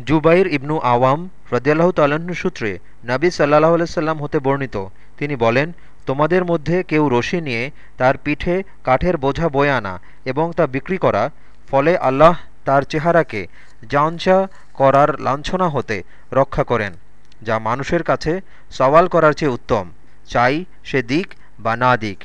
জুবাইর ইবনু আওয়াম রদিয়াল্লাহ তাল্লাহ্ন সূত্রে নাবী সাল্লাহ আলাইসাল্লাম হতে বর্ণিত। তিনি বলেন, তোমাদের মধ্যে কেউ রশি নিয়ে তার পিঠে কাঠের বোঝা বয়ে আনা এবং তা বিক্রি করা, ফলে আল্লাহ তার চেহারাকে যাঞ্চা করার লাঞ্ছনা হতে রক্ষা করেন, যা মানুষের কাছে সওয়াল করার চেয়ে উত্তম। চাই সে দিক বা না দিক।